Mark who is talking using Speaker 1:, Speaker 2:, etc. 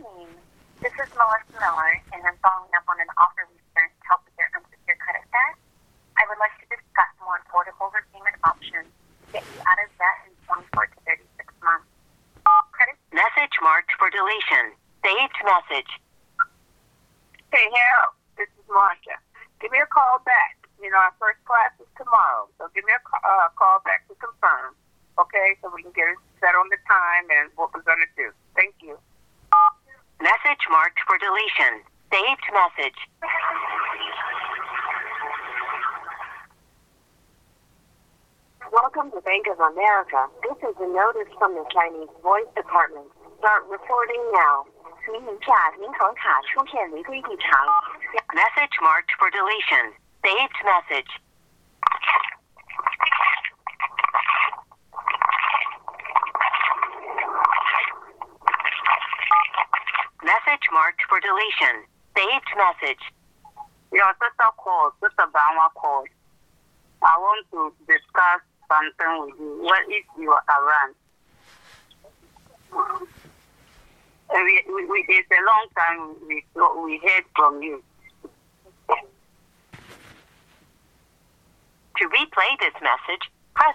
Speaker 1: This is Melissa Miller, and I'm following up on an offer we sent to help with your unsecured credit debt. I would like to discuss more affordable repayment options to get you out of debt in 24 to 36 months. Credit
Speaker 2: Message marked for deletion. Saved message.
Speaker 3: Hey, Harold, this is Marcia. Give me a call back. You know, our first class is tomorrow, so give me a ca- uh, call back to confirm, okay? So we can get it set on the time and what we're going to do Thank you.
Speaker 2: Message marked for deletion. Saved message.
Speaker 4: Welcome to Bank of America. This is a notice from the Chinese Voice Department. Start reporting now. 请以下银行卡出现违规异常。
Speaker 2: Message marked for deletion. Saved message. Message marked for deletion. Saved message.
Speaker 3: Your sister called, Sister Bama called. I want to discuss something with you. What if you are around? Uh, we, we, we, it's a long time we, we heard from you.
Speaker 2: To replay this message, press